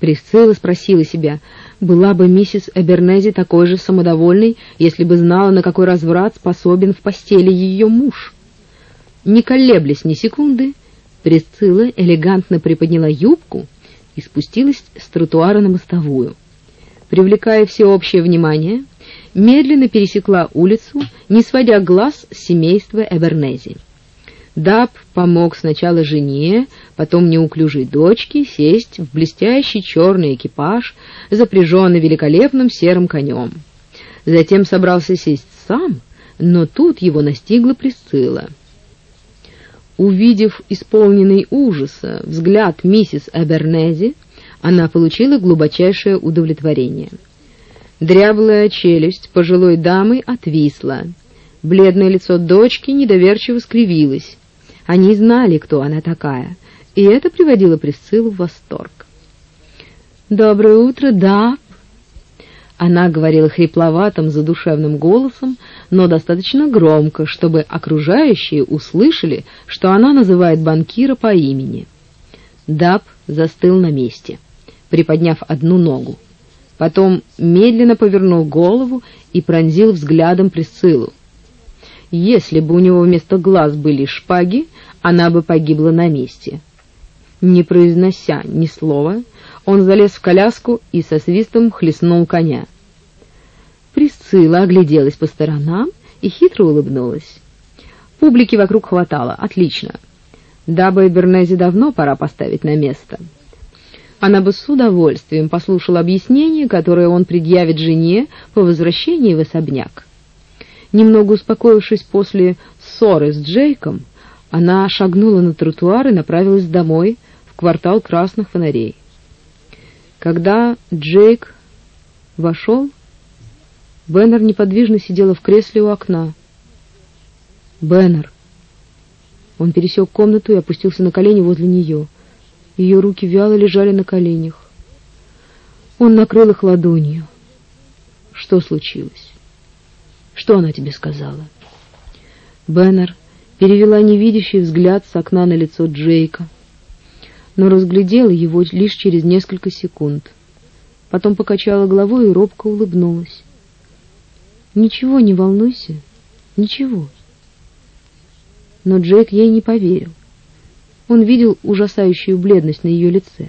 Присцилла спросила себя, была бы миссис Эбернези такой же самодовольной, если бы знала, на какой разврат способен в постели ее муж. Не колеблясь ни секунды, Присцилла элегантно приподняла юбку и спустилась с тротуара на мостовую. Привлекая всеобщее внимание, медленно пересекла улицу, не сводя глаз с семейства Эбернези. Даб помог сначала жене, потом неуклюжей дочке сесть в блестящий черный экипаж, запряженный великолепным серым конем. Затем собрался сесть сам, но тут его настигла Присцилла. Увидев исполненный ужаса взгляд миссис Эбернези, она получила глубочайшее удовлетворение. Дряблая челюсть пожилой дамы отвисла. Бледное лицо дочки недоверчиво скривилось. Они знали, кто она такая, и это приводило Присциллу в восторг. «Доброе утро, да?» Она говорила хрипловатым, задушевным голосом, но достаточно громко, чтобы окружающие услышали, что она называет банкира по имени. Даб застыл на месте, приподняв одну ногу. Потом медленно повернул голову и пронзил взглядом Присциллу. Если бы у него вместо глаз были шпаги, она бы погибла на месте. Не произнося ни слова, он залез в коляску и со свистом хлестнул коня. Присцилла огляделась по сторонам и хитро улыбнулась. Публики вокруг хватало, отлично. Дабы Бернези давно пора поставить на место. Она бы с удовольствием послушала объяснение, которое он предъявит жене по возвращении в особняк. Немного успокоившись после ссоры с Джейком, она шагнула на тротуар и направилась домой, в квартал красных фонарей. Когда Джейк вошел, Беннер неподвижно сидела в кресле у окна. Беннер. Он пересек комнату и опустился на колени возле нее. Ее руки вяло лежали на коленях. Он накрыл их ладонью. Что случилось? Что она тебе сказала? Беннер перевела невидящий взгляд с окна на лицо Джейка, но разглядела его лишь через несколько секунд. Потом покачала головой и робко улыбнулась. «Ничего, не волнуйся, ничего». Но Джейк ей не поверил. Он видел ужасающую бледность на ее лице.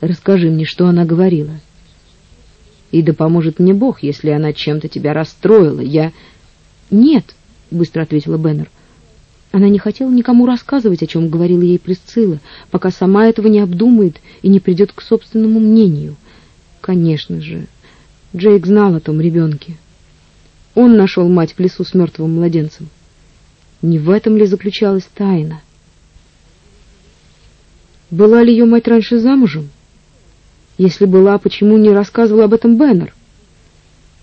«Расскажи мне, что она говорила». «И да поможет мне Бог, если она чем-то тебя расстроила. Я...» «Нет», — быстро ответила Беннер. Она не хотела никому рассказывать, о чем говорила ей Присцилла, пока сама этого не обдумает и не придет к собственному мнению. Конечно же, Джейк знал о том ребенке. Он нашел мать в лесу с мертвым младенцем. Не в этом ли заключалась тайна? Была ли ее мать раньше замужем? Если была, почему не рассказывал об этом Беннер?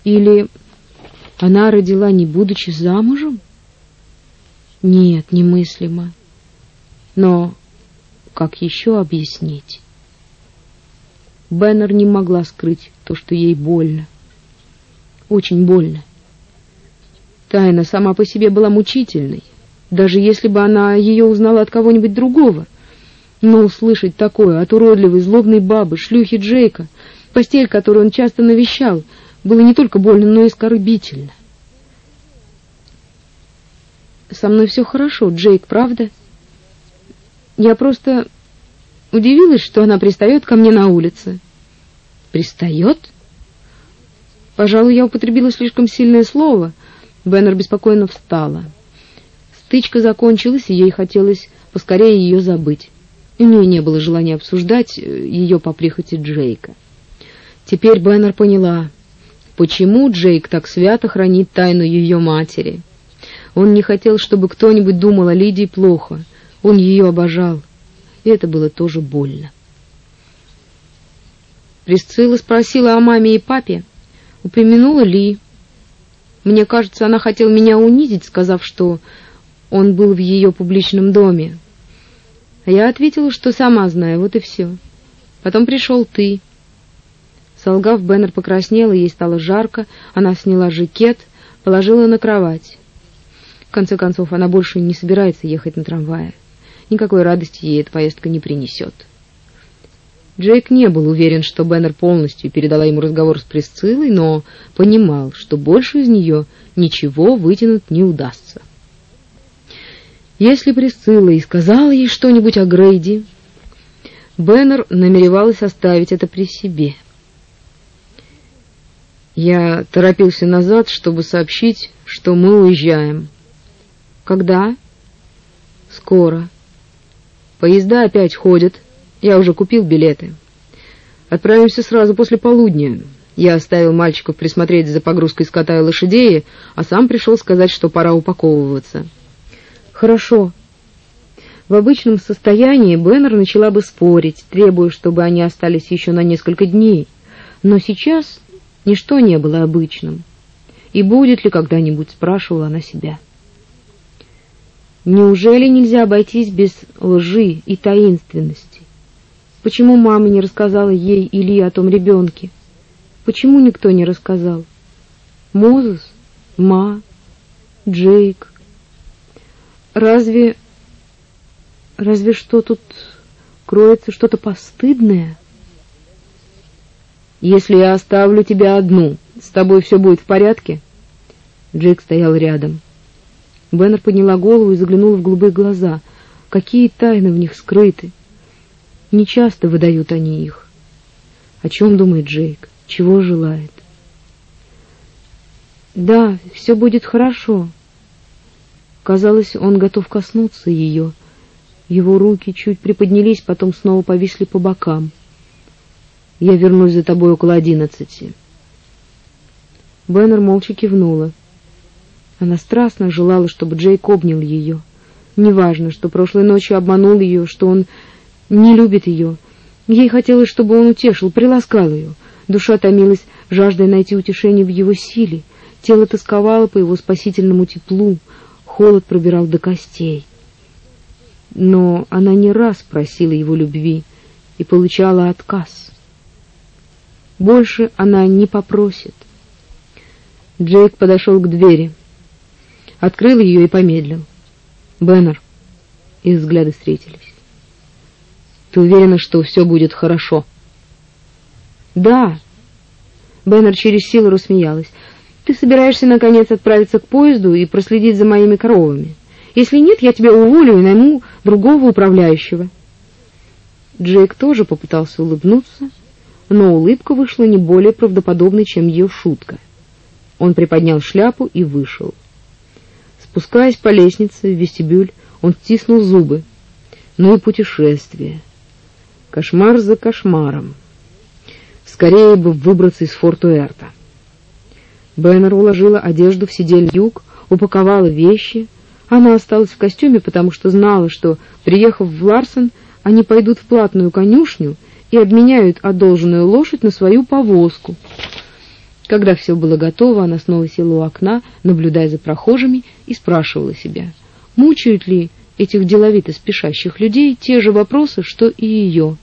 Или она родила, не будучи замужем? Нет, немыслимо. Но как еще объяснить? Беннер не могла скрыть то, что ей больно. Очень больно. Тайна сама по себе была мучительной, даже если бы она ее узнала от кого-нибудь другого. Но услышать такое от уродливой, злобной бабы, шлюхи Джейка, постель, которую он часто навещал, было не только больно, но и скорбительно. Со мной все хорошо, Джейк, правда? Я просто удивилась, что она пристает ко мне на улице. Пристает? Пожалуй, я употребила слишком сильное слово. Беннер беспокойно встала. Стычка закончилась, и ей хотелось поскорее ее забыть. У нее не было желания обсуждать э, ее по прихоти Джейка. Теперь Беннер поняла, почему Джейк так свято хранит тайну ее матери. Он не хотел, чтобы кто-нибудь думал о Лидии плохо. Он ее обожал. И это было тоже больно. Присцилла спросила о маме и папе. Упомянула Ли. Мне кажется, она хотела меня унизить, сказав, что он был в ее публичном доме. А я ответила, что сама знаю, вот и все. Потом пришел ты. Солгав, Беннер покраснела, ей стало жарко, она сняла жакет, положила на кровать. В конце концов, она больше не собирается ехать на трамвае. Никакой радости ей эта поездка не принесет. Джейк не был уверен, что Беннер полностью передала ему разговор с Присциллой, но понимал, что больше из нее ничего вытянуть не удастся. Если Присцилла и сказала ей что-нибудь о Грейди, Беннер намеревалась оставить это при себе. Я торопился назад, чтобы сообщить, что мы уезжаем. Когда? Скоро. Поезда опять ходят. Я уже купил билеты. Отправимся сразу после полудня. Я оставил мальчиков присмотреть за погрузкой скота и лошадей, а сам пришел сказать, что пора упаковываться. Хорошо. В обычном состоянии Беннер начала бы спорить, требуя, чтобы они остались еще на несколько дней. Но сейчас ничто не было обычным. И будет ли когда-нибудь, спрашивала она себя. Неужели нельзя обойтись без лжи и таинственности? Почему мама не рассказала ей или о том ребенке? Почему никто не рассказал? Мозес, Ма, Джейк. Разве разве что тут кроется что-то постыдное? Если я оставлю тебя одну, с тобой все будет в порядке? Джейк стоял рядом. Беннер подняла голову и заглянула в голубые глаза. Какие тайны в них скрыты? Не часто выдают они их. О чем думает Джейк? Чего желает? Да, все будет хорошо. Казалось, он готов коснуться ее. Его руки чуть приподнялись, потом снова повисли по бокам. Я вернусь за тобой около одиннадцати. Беннер молча кивнула. Она страстно желала, чтобы Джейк обнял ее. Неважно, что прошлой ночью обманул ее, что он не любит ее. Ей хотелось, чтобы он утешил, приласкал ее. Душа томилась жаждой найти утешение в его силе. Тело тосковало по его спасительному теплу. Холод пробирал до костей. Но она не раз просила его любви и получала отказ. Больше она не попросит. Джейк подошел к двери открыл ее и помедлил. Беннер. Их взгляды встретились. Ты уверена, что все будет хорошо? Да. Беннер через силу рассмеялась. Ты собираешься наконец отправиться к поезду и проследить за моими коровами. Если нет, я тебя уволю и найму другого управляющего. Джейк тоже попытался улыбнуться, но улыбка вышла не более правдоподобной, чем ее шутка. Он приподнял шляпу и вышел Спускаясь по лестнице в вестибюль, он стиснул зубы. Ну и путешествие. Кошмар за кошмаром. Скорее бы выбраться из Форт-Уэрта. Беннер уложила одежду в сидель юг, упаковала вещи. Она осталась в костюме, потому что знала, что, приехав в Ларсон, они пойдут в платную конюшню и обменяют одолженную лошадь на свою повозку. Когда все было готово, она снова села у окна, наблюдая за прохожими, и спрашивала себя, мучают ли этих деловито спешащих людей те же вопросы, что и ее.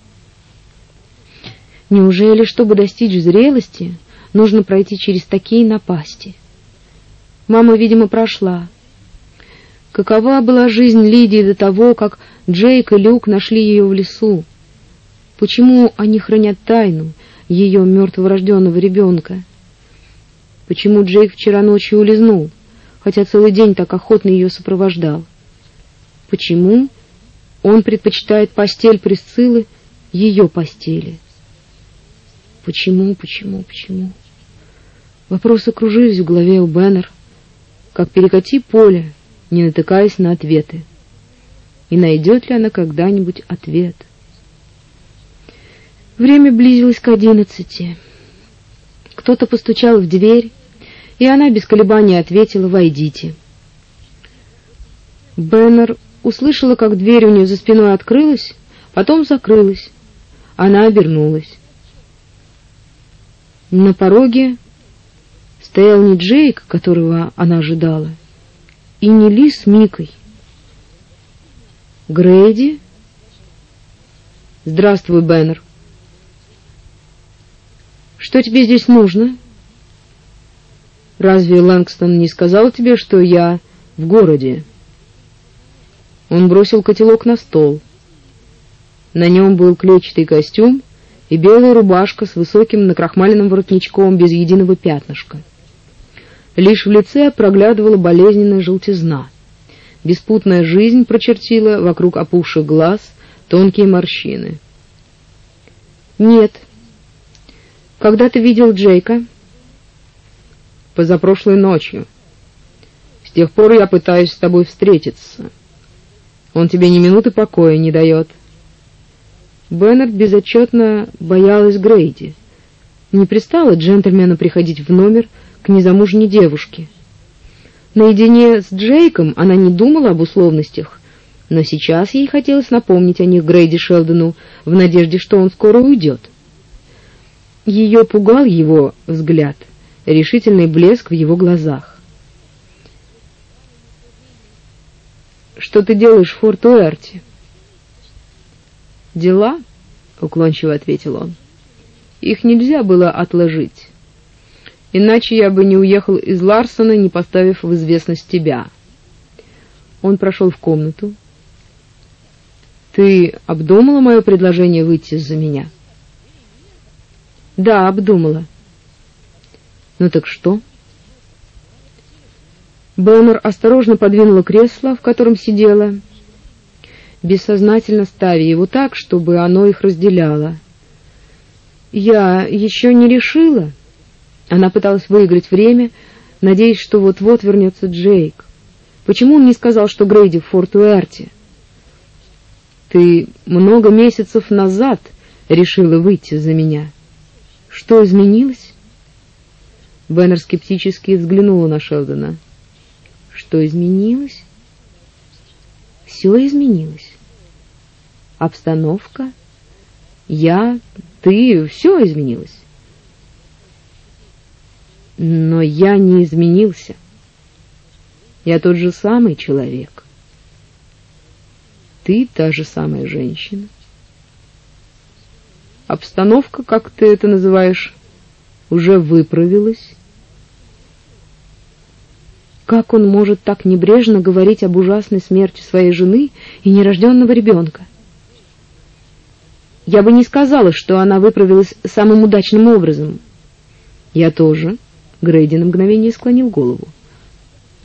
Неужели, чтобы достичь зрелости, нужно пройти через такие напасти? Мама, видимо, прошла. Какова была жизнь Лидии до того, как Джейк и Люк нашли ее в лесу? Почему они хранят тайну ее мертворожденного ребенка? Почему Джейк вчера ночью улизнул, хотя целый день так охотно ее сопровождал? Почему он предпочитает постель Присциллы ее постели? Почему, почему, почему? Вопросы кружились в голове у Беннер, как перекати поле, не натыкаясь на ответы. И найдет ли она когда-нибудь ответ? Время близилось к одиннадцати. Кто-то постучал в дверь, и она без колебаний ответила «Войдите». Беннер услышала, как дверь у нее за спиной открылась, потом закрылась. Она обернулась. На пороге стоял не Джейк, которого она ожидала, и не Ли с Микой. Грейди? Здравствуй, Беннер. Что тебе здесь нужно? Разве Лэнгстон не сказал тебе, что я в городе? Он бросил котелок на стол. На нем был клетчатый костюм и белая рубашка с высоким накрахмаленным воротничком без единого пятнышка. Лишь в лице проглядывала болезненная желтизна. Беспутная жизнь прочертила вокруг опухших глаз тонкие морщины. Нет. Когда ты видел Джейка? Позапрошлой ночью. С тех пор я пытаюсь с тобой встретиться. Он тебе ни минуты покоя не дает. Беннет безотчетно боялась Грейди. Не пристало джентльмену приходить в номер к незамужней девушке. Наедине с Джейком она не думала об условностях, но сейчас ей хотелось напомнить о них Грейди Шелдону в надежде, что он скоро уйдет. Ее пугал его взгляд, решительный блеск в его глазах. Что ты делаешь в Форт-Уэрте? Дела, уклончиво ответил он. Их нельзя было отложить. Иначе я бы не уехал из Ларсона, не поставив в известность тебя. Он прошел в комнату. Ты обдумала мое предложение выйти за меня? Да, обдумала. Ну так что? Боннер осторожно подвинула кресло, в котором сидела, бессознательно ставя его так, чтобы оно их разделяло. Я еще не решила. Она пыталась выиграть время, надеясь, что вот-вот вернется Джейк. Почему он не сказал, что Грейди в Форт-Уэрте? Ты много месяцев назад решила выйти за меня. Что изменилось? Беннер скептически взглянула на Шелдона. Что изменилось? Все изменилось. Обстановка, я, ты, все изменилось. Но я не изменился. Я тот же самый человек. Ты та же самая женщина. Обстановка, как ты это называешь, уже выправилась. Как он может так небрежно говорить об ужасной смерти своей жены и нерожденного ребенка? Я бы не сказала, что она выправилась самым удачным образом. Я тоже. Грейди на мгновение склонил голову.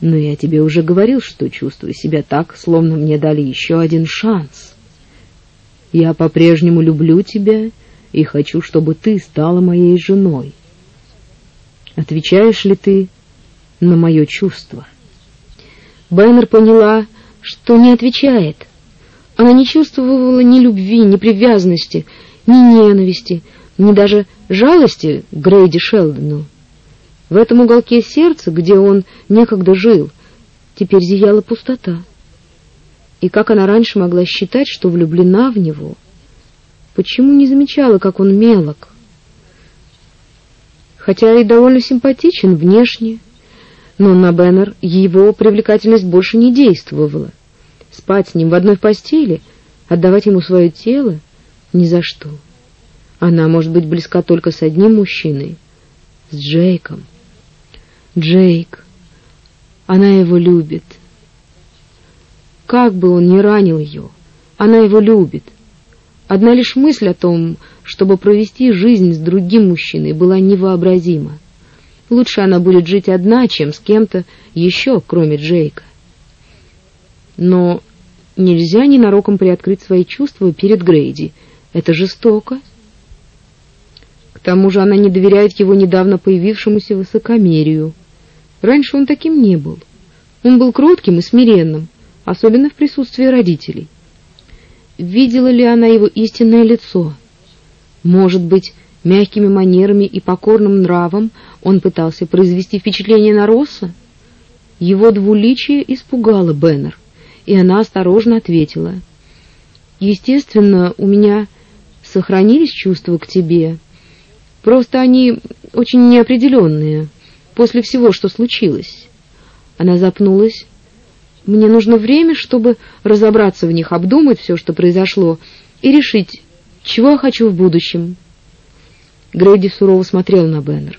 Но я тебе уже говорил, что чувствую себя так, словно мне дали еще один шанс. Я по-прежнему люблю тебя и хочу, чтобы ты стала моей женой. Отвечаешь ли ты на мое чувство. Бэннер поняла, что не отвечает. Она не чувствовала ни любви, ни привязанности, ни ненависти, ни даже жалости к Грейди Шелдону. В этом уголке сердца, где он некогда жил, теперь зияла пустота. И как она раньше могла считать, что влюблена в него? Почему не замечала, как он мелок? Хотя и довольно симпатичен внешне, но на Беннер его привлекательность больше не действовала. Спать с ним в одной постели, отдавать ему свое тело — ни за что. Она может быть близка только с одним мужчиной — с Джейком. Джейк. Она его любит. Как бы он ни ранил ее, она его любит. Одна лишь мысль о том, чтобы провести жизнь с другим мужчиной, была невообразима. Лучше она будет жить одна, чем с кем-то еще, кроме Джейка. Но нельзя ненароком приоткрыть свои чувства перед Грейди. Это жестоко. К тому же она не доверяет его недавно появившемуся высокомерию. Раньше он таким не был. Он был кротким и смиренным, особенно в присутствии родителей. Видела ли она его истинное лицо? Может быть, мягкими манерами и покорным нравом он пытался произвести впечатление на Росса? Его двуличие испугало Беннер, и она осторожно ответила. «Естественно, у меня сохранились чувства к тебе. Просто они очень неопределенные после всего, что случилось». Она запнулась, мне нужно время, чтобы разобраться в них, обдумать все, что произошло, и решить, чего я хочу в будущем. Грейди сурово смотрел на Беннер.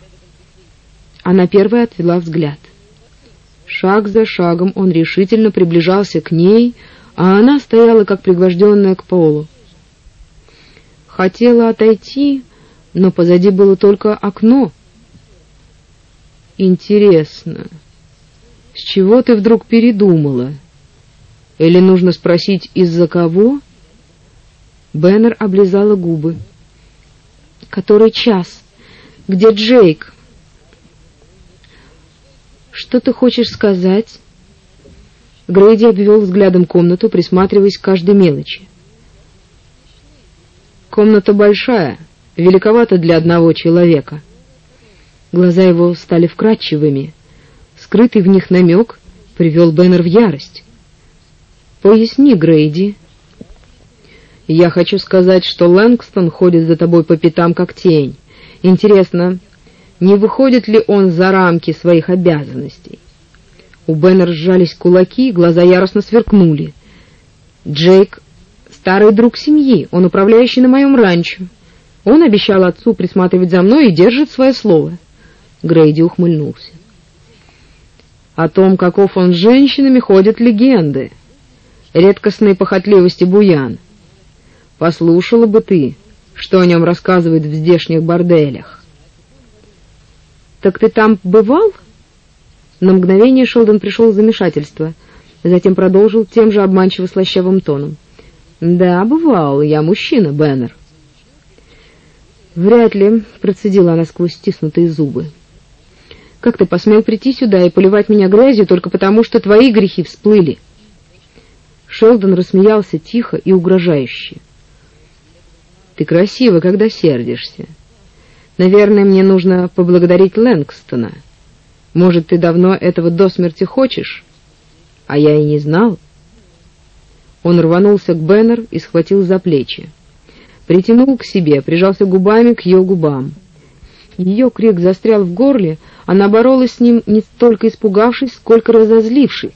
Она первая отвела взгляд. Шаг за шагом он решительно приближался к ней, а она стояла как пригвожденная к полу. Хотела отойти, но позади было только окно. Интересно, с чего ты вдруг передумала? Или нужно спросить, из-за кого? Беннер облизала губы. Который час? Где Джейк? Что ты хочешь сказать? Грейди обвел взглядом комнату, присматриваясь к каждой мелочи. Комната большая, великовата для одного человека. Глаза его стали вкрадчивыми скрытый в них намек привел Беннер в ярость. «Поясни, Грейди». «Я хочу сказать, что Лэнгстон ходит за тобой по пятам, как тень. Интересно, не выходит ли он за рамки своих обязанностей?» У Беннер сжались кулаки, глаза яростно сверкнули. «Джейк — старый друг семьи, он управляющий на моем ранчо. Он обещал отцу присматривать за мной и держит свое слово». Грейди ухмыльнулся. О том, каков он с женщинами, ходят легенды. Редкостной похотливости буян. Послушала бы ты, что о нем рассказывают в здешних борделях. «Так ты там бывал?» На мгновение Шелдон пришел в замешательство, затем продолжил тем же обманчиво слащавым тоном. «Да, бывал, я мужчина, Беннер». «Вряд ли», — процедила она сквозь стиснутые зубы. Как ты посмел прийти сюда и поливать меня грязью только потому, что твои грехи всплыли?» Шелдон рассмеялся тихо и угрожающе. «Ты красива, когда сердишься. Наверное, мне нужно поблагодарить Лэнгстона. Может, ты давно этого до смерти хочешь? А я и не знал». Он рванулся к Беннер и схватил за плечи. Притянул к себе, прижался губами к ее губам. Ее крик застрял в горле, она боролась с ним не столько испугавшись, сколько разозлившись.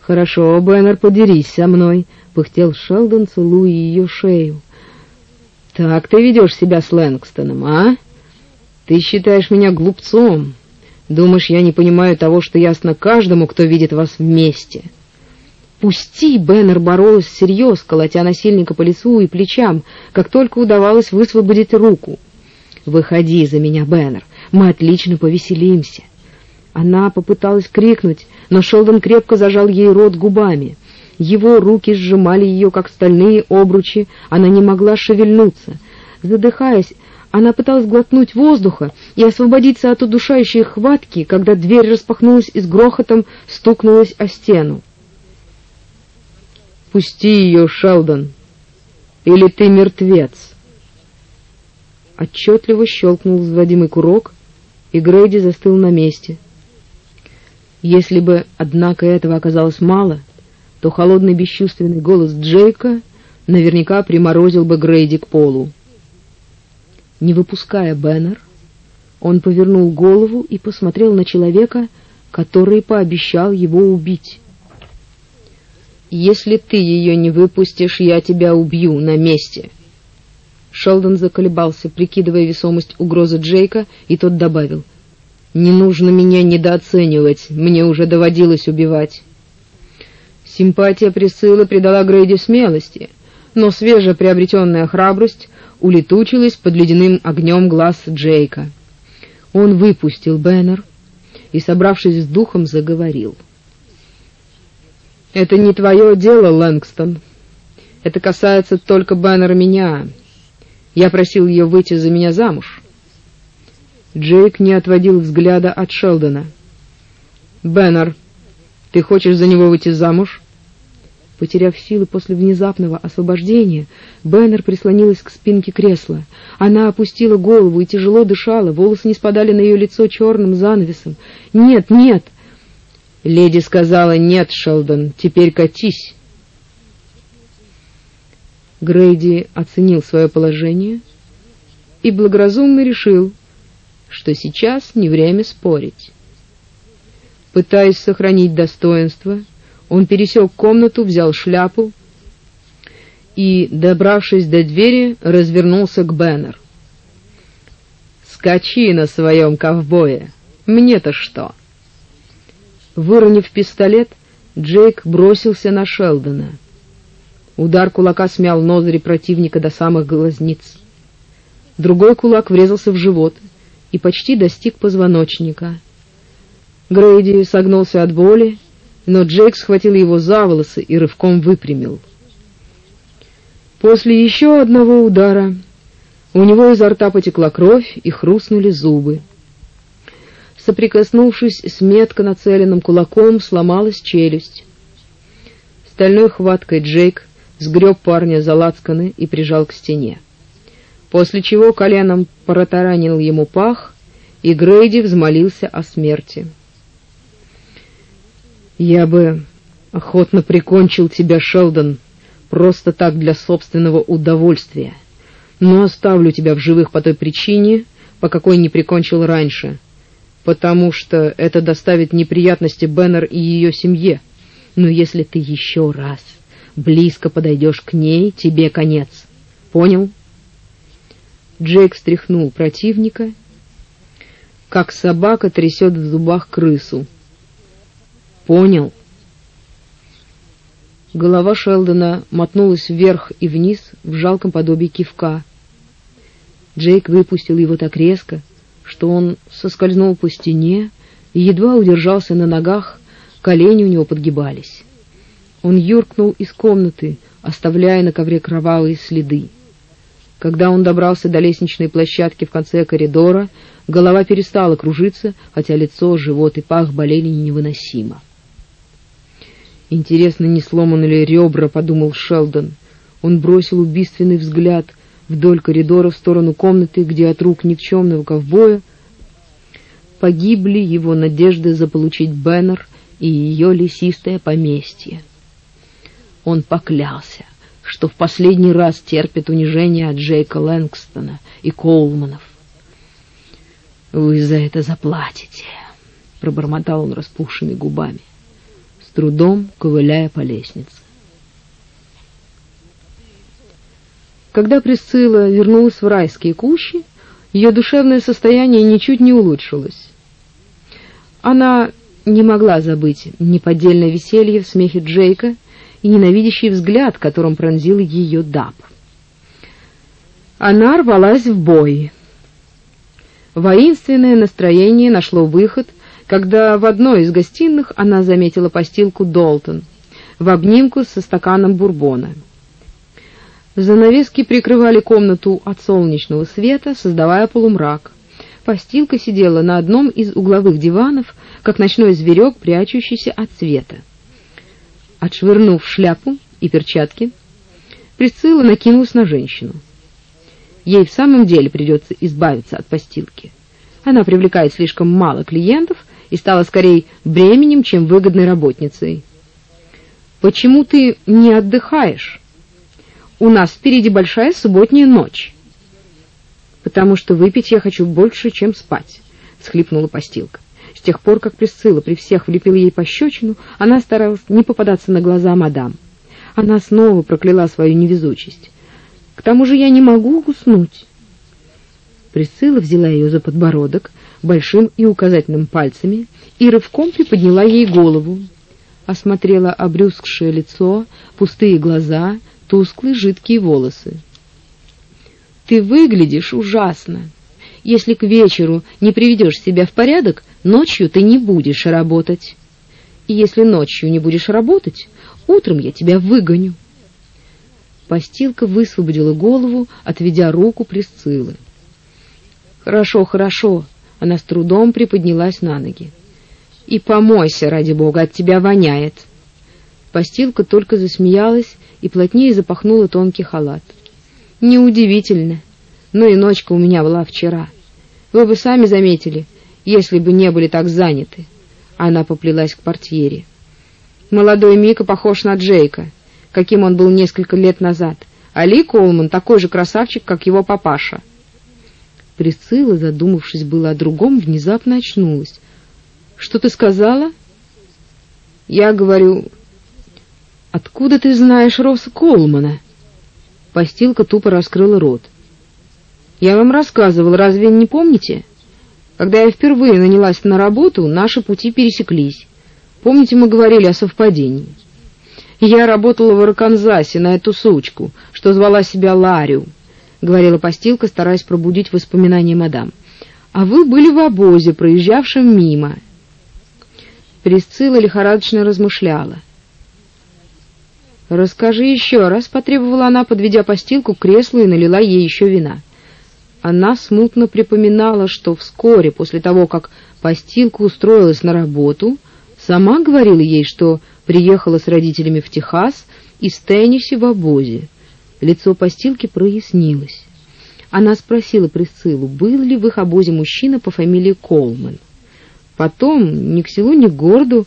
«Хорошо, Беннер, подерись со мной», — пыхтел Шелдон, целуя ее шею. «Так ты ведешь себя с Лэнгстоном, а? Ты считаешь меня глупцом. Думаешь, я не понимаю того, что ясно каждому, кто видит вас вместе?» «Пусти!» — Беннер боролась всерьез, колотя насильника по лицу и плечам, как только удавалось высвободить руку. «Выходи за меня, Беннер, мы отлично повеселимся». Она попыталась крикнуть, но Шелдон крепко зажал ей рот губами. Его руки сжимали ее, как стальные обручи, она не могла шевельнуться. Задыхаясь, Она пыталась глотнуть воздуха и освободиться от удушающей хватки, когда дверь распахнулась и с грохотом стукнулась о стену. «Пусти ее, Шелдон, или ты мертвец!» Отчетливо щелкнул взводимый курок, и Грейди застыл на месте. Если бы, однако, этого оказалось мало, то холодный бесчувственный голос Джейка наверняка приморозил бы Грейди к полу. Не выпуская Беннер, он повернул голову и посмотрел на человека, который пообещал его убить. «Если ты ее не выпустишь, я тебя убью на месте». Шелдон заколебался, прикидывая весомость угрозы Джейка, и тот добавил. «Не нужно меня недооценивать, мне уже доводилось убивать». Симпатия Присциллы придала Грейди смелости, но свежеприобретенная храбрость улетучилась под ледяным огнем глаз Джейка. Он выпустил Беннер и, собравшись с духом, заговорил. «Это не твое дело, Лэнгстон. Это касается только Беннера меня. Я просил ее выйти за меня замуж». Джейк не отводил взгляда от Шелдона. «Беннер, ты хочешь за него выйти замуж?» Потеряв силы после внезапного освобождения, Беннер прислонилась к спинке кресла. Она опустила голову и тяжело дышала, волосы не спадали на ее лицо черным занавесом. «Нет, нет!» Леди сказала «Нет, Шелдон, теперь катись». Грейди оценил свое положение и благоразумно решил, что сейчас не время спорить. Пытаясь сохранить достоинство, он пересек комнату, взял шляпу и, добравшись до двери, развернулся к Беннер. «Скачи на своем ковбое! Мне-то что?» Выронив пистолет, Джейк бросился на Шелдона. Удар кулака смял ноздри противника до самых глазниц. Другой кулак врезался в живот и почти достиг позвоночника. Грейди согнулся от боли но Джейк схватил его за волосы и рывком выпрямил. После еще одного удара у него изо рта потекла кровь и хрустнули зубы. Соприкоснувшись с метко нацеленным кулаком, сломалась челюсть. Стальной хваткой Джейк сгреб парня за лацканы и прижал к стене. После чего коленом протаранил ему пах, и Грейди взмолился о смерти. Я бы охотно прикончил тебя, Шелдон, просто так для собственного удовольствия. Но оставлю тебя в живых по той причине, по какой не прикончил раньше, потому что это доставит неприятности Беннер и ее семье. Но если ты еще раз близко подойдешь к ней, тебе конец. Понял? Джейк стряхнул противника, как собака трясет в зубах крысу. Понял. Голова Шелдона мотнулась вверх и вниз в жалком подобии кивка. Джейк выпустил его так резко, что он соскользнул по стене и едва удержался на ногах, колени у него подгибались. Он юркнул из комнаты, оставляя на ковре кровавые следы. Когда он добрался до лестничной площадки в конце коридора, голова перестала кружиться, хотя лицо, живот и пах болели невыносимо. Интересно, не сломаны ли ребра, подумал Шелдон. Он бросил убийственный взгляд вдоль коридора в сторону комнаты, где от рук никчемного ковбоя погибли его надежды заполучить Беннер и ее лесистое поместье. Он поклялся, что в последний раз терпит унижение от Джейка Лэнгстона и Коулманов. «Вы за это заплатите», — пробормотал он распухшими губами трудом ковыляя по лестнице. Когда Присцилла вернулась в райские кущи, ее душевное состояние ничуть не улучшилось. Она не могла забыть неподдельное веселье в смехе Джейка и ненавидящий взгляд, которым пронзил ее Даб. Она рвалась в бой. Воинственное настроение нашло выход — когда в одной из гостиных она заметила постилку Долтон в обнимку со стаканом бурбона. Занавески прикрывали комнату от солнечного света, создавая полумрак. Постилка сидела на одном из угловых диванов, как ночной зверек, прячущийся от света. Отшвырнув шляпу и перчатки, Присцилла накинулась на женщину. Ей в самом деле придется избавиться от постилки. Она привлекает слишком мало клиентов и стала скорее бременем, чем выгодной работницей. «Почему ты не отдыхаешь? У нас впереди большая субботняя ночь». «Потому что выпить я хочу больше, чем спать», — схлипнула постилка. С тех пор, как Присцилла при всех влепила ей пощечину, она старалась не попадаться на глаза мадам. Она снова прокляла свою невезучесть. К тому же я не могу уснуть. Присцилла взяла ее за подбородок большим и указательным пальцами и рывком приподняла ей голову. Осмотрела обрюзгшее лицо, пустые глаза, тусклые жидкие волосы. «Ты выглядишь ужасно. Если к вечеру не приведешь себя в порядок, ночью ты не будешь работать. И если ночью не будешь работать, Утром я тебя выгоню. Постилка высвободила голову, отведя руку Присциллы. Хорошо, хорошо. Она с трудом приподнялась на ноги. И помойся, ради бога, от тебя воняет. Постилка только засмеялась и плотнее запахнула тонкий халат. Неудивительно. Но и ночка у меня была вчера. Вы бы сами заметили, если бы не были так заняты. Она поплелась к портьере. Молодой Мика похож на Джейка, каким он был несколько лет назад. А Ли Колман такой же красавчик, как его папаша. Присцилла, задумавшись было о другом, внезапно очнулась. «Что ты сказала?» «Я говорю...» «Откуда ты знаешь Росса Колмана?» Постилка тупо раскрыла рот. «Я вам рассказывал, разве не помните? Когда я впервые нанялась на работу, наши пути пересеклись. Помните, мы говорили о совпадении? Я работала в Арканзасе на эту сучку, что звала себя Ларю, говорила постилка, стараясь пробудить воспоминания мадам. А вы были в обозе, проезжавшем мимо. Присцилла лихорадочно размышляла. «Расскажи еще раз», — потребовала она, подведя постилку к креслу и налила ей еще вина. Она смутно припоминала, что вскоре после того, как постилка устроилась на работу, Сама говорила ей, что приехала с родителями в Техас из Тенниси в обозе. Лицо постилки прояснилось. Она спросила Присциллу, был ли в их обозе мужчина по фамилии Колман. Потом, ни к селу, ни к городу,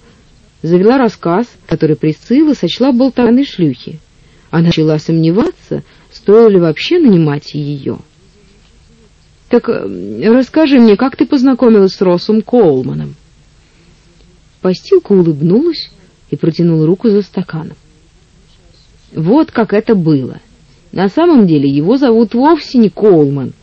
завела рассказ, который Присцилла сочла болтаной шлюхи. Она начала сомневаться, стоило ли вообще нанимать ее. «Так э, расскажи мне, как ты познакомилась с Россом Колманом?» Постилка улыбнулась и протянула руку за стаканом. Вот как это было. На самом деле его зовут вовсе не Колман,